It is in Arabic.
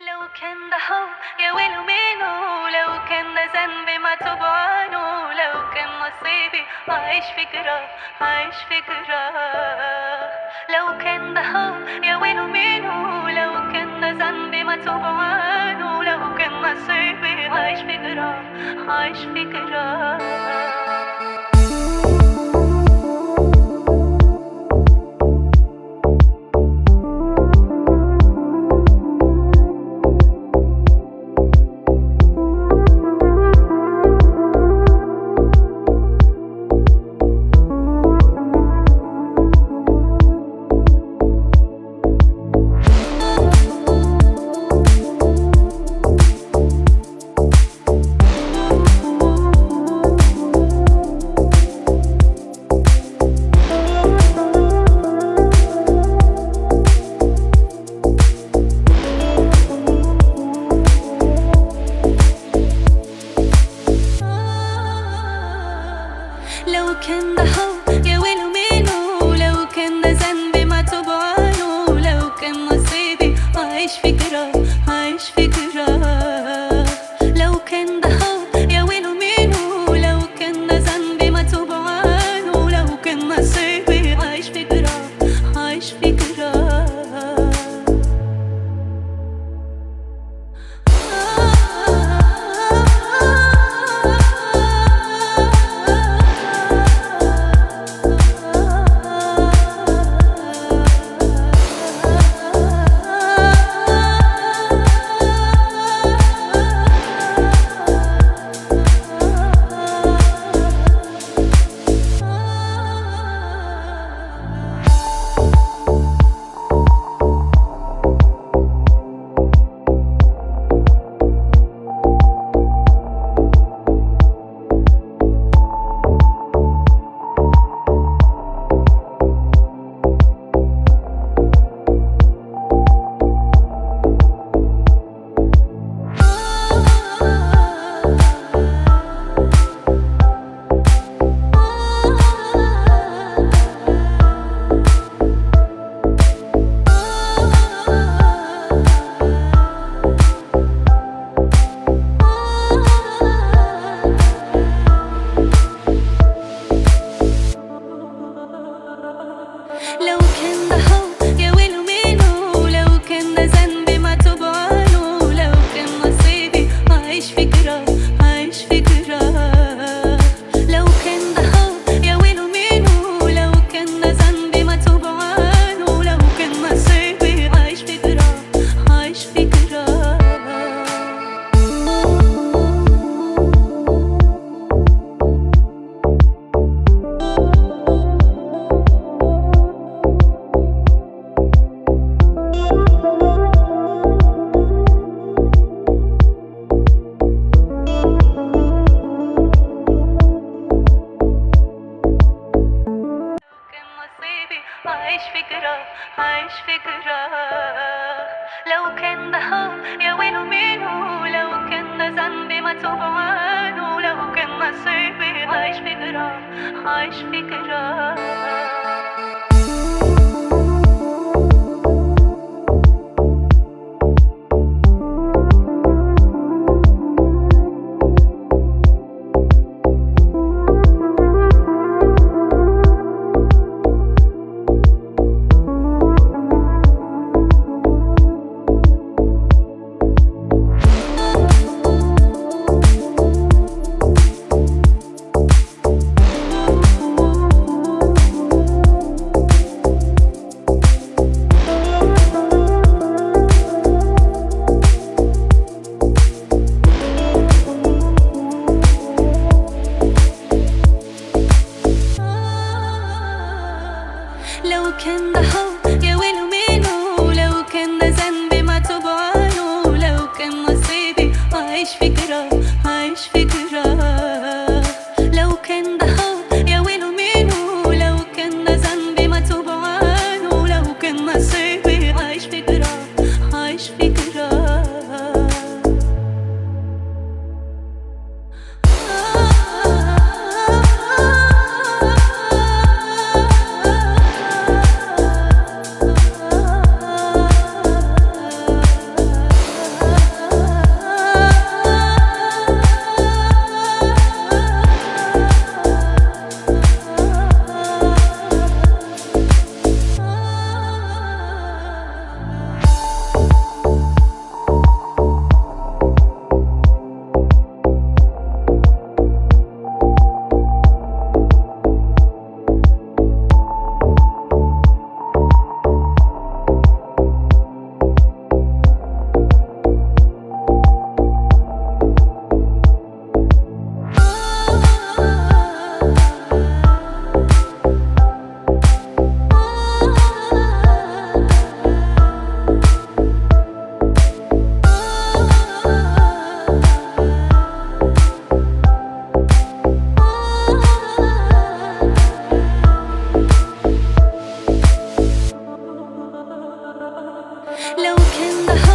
لو كان ده حب يا ويلو منه لو كان ده ذنبي ما توب عنه لو كان نصيبي عايش في جراح عايش في جراح لو كان ده حب يا ويلو منه لو كان ده ذنبي ما توب عنه لو كان نصيبي عايش في جراح عايش في جراح لو كان ده حب جراح لو كان ده حب يا ويلو منه لو كان ده ذنبي ما توب لو كان نصيبي عايش جراح عايش جراح لو كان ضحوا يا ويلو منو 流片的海。